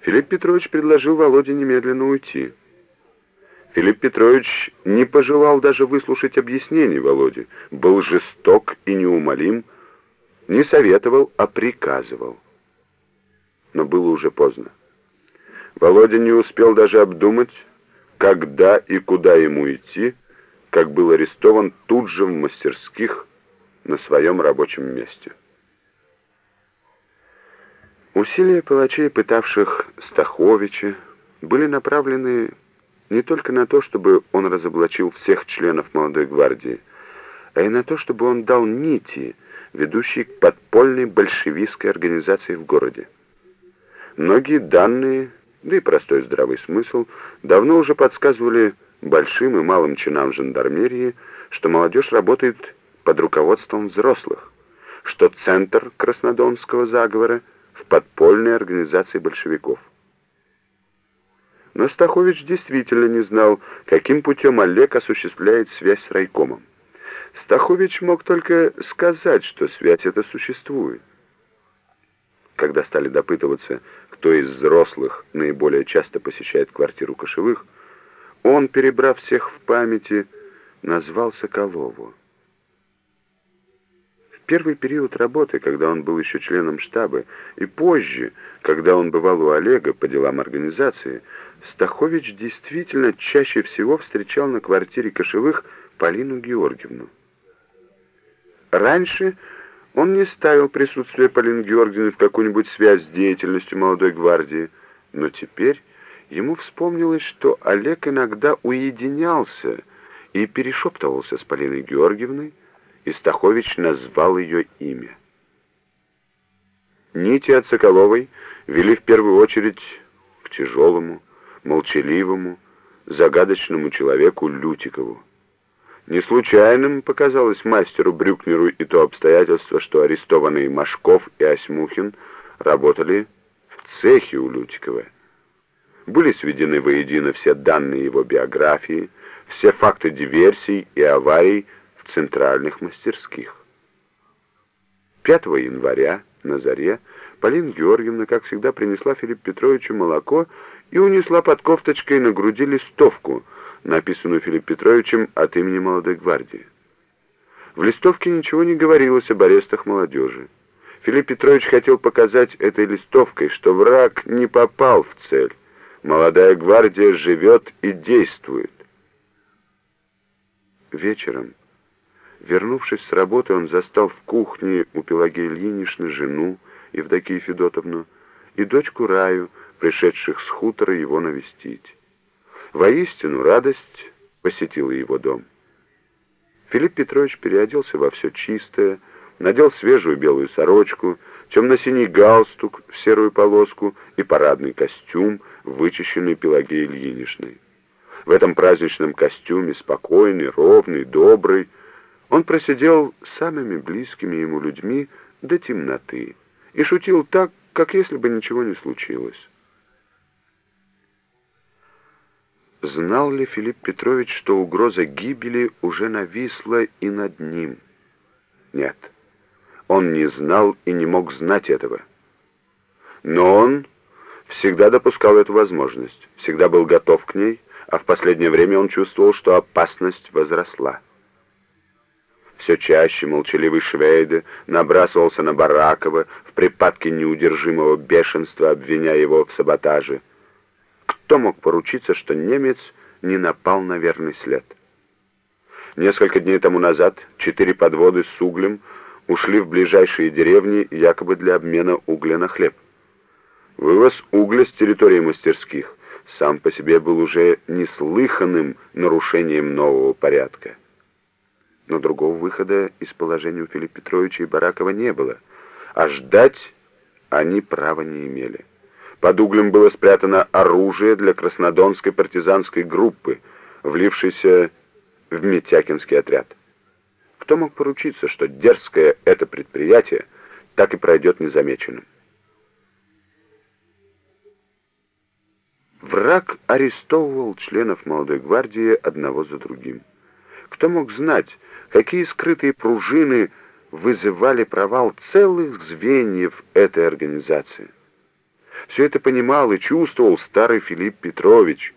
Филипп Петрович предложил Володе немедленно уйти. Филипп Петрович не пожелал даже выслушать объяснений Володе, был жесток и неумолим, не советовал, а приказывал. Но было уже поздно. Володя не успел даже обдумать, когда и куда ему идти, как был арестован тут же в мастерских на своем рабочем месте. Усилия палачей, пытавших Стаховича, были направлены не только на то, чтобы он разоблачил всех членов молодой гвардии, а и на то, чтобы он дал нити, ведущие к подпольной большевистской организации в городе. Многие данные, да и простой здравый смысл, давно уже подсказывали большим и малым чинам жандармерии, что молодежь работает под руководством взрослых, что центр краснодонского заговора — подпольной организации большевиков. Но Стахович действительно не знал, каким путем Олег осуществляет связь с райкомом. Стахович мог только сказать, что связь эта существует. Когда стали допытываться, кто из взрослых наиболее часто посещает квартиру Кошевых, он, перебрав всех в памяти, назвал Соколову первый период работы, когда он был еще членом штаба, и позже, когда он бывал у Олега по делам организации, Стахович действительно чаще всего встречал на квартире Кошевых Полину Георгиевну. Раньше он не ставил присутствие Полины Георгиевны в какую-нибудь связь с деятельностью молодой гвардии, но теперь ему вспомнилось, что Олег иногда уединялся и перешептывался с Полиной Георгиевной, и Стахович назвал ее имя. Нити от Соколовой вели в первую очередь к тяжелому, молчаливому, загадочному человеку Лютикову. Не случайным показалось мастеру Брюкнеру и то обстоятельство, что арестованные Машков и Осьмухин работали в цехе у Лютикова. Были сведены воедино все данные его биографии, все факты диверсий и аварий, центральных мастерских. 5 января на заре Полина Георгиевна, как всегда, принесла Филиппу Петровичу молоко и унесла под кофточкой на груди листовку, написанную Филиппом Петровичем от имени молодой гвардии. В листовке ничего не говорилось об арестах молодежи. Филипп Петрович хотел показать этой листовкой, что враг не попал в цель. Молодая гвардия живет и действует. Вечером Вернувшись с работы, он застал в кухне у Пелагеи Ильиничны жену Евдокию Федотовну и дочку Раю, пришедших с хутора его навестить. Воистину радость посетила его дом. Филипп Петрович переоделся во все чистое, надел свежую белую сорочку, темно-синий галстук в серую полоску и парадный костюм, вычищенный Пелагеей Ильиничной. В этом праздничном костюме, спокойный, ровный, добрый, он просидел с самыми близкими ему людьми до темноты и шутил так, как если бы ничего не случилось. Знал ли Филипп Петрович, что угроза гибели уже нависла и над ним? Нет, он не знал и не мог знать этого. Но он всегда допускал эту возможность, всегда был готов к ней, а в последнее время он чувствовал, что опасность возросла. Все чаще молчаливый Швейде набрасывался на Баракова в припадке неудержимого бешенства, обвиняя его в саботаже. Кто мог поручиться, что немец не напал на верный след? Несколько дней тому назад четыре подводы с углем ушли в ближайшие деревни якобы для обмена угля на хлеб. Вывоз угля с территории мастерских сам по себе был уже неслыханным нарушением нового порядка но другого выхода из положения у Филиппа Петровича и Баракова не было, а ждать они права не имели. Под углем было спрятано оружие для краснодонской партизанской группы, влившейся в Митякинский отряд. Кто мог поручиться, что дерзкое это предприятие так и пройдет незамеченным? Враг арестовывал членов молодой гвардии одного за другим. Кто мог знать, какие скрытые пружины вызывали провал целых звеньев этой организации. Все это понимал и чувствовал старый Филипп Петрович,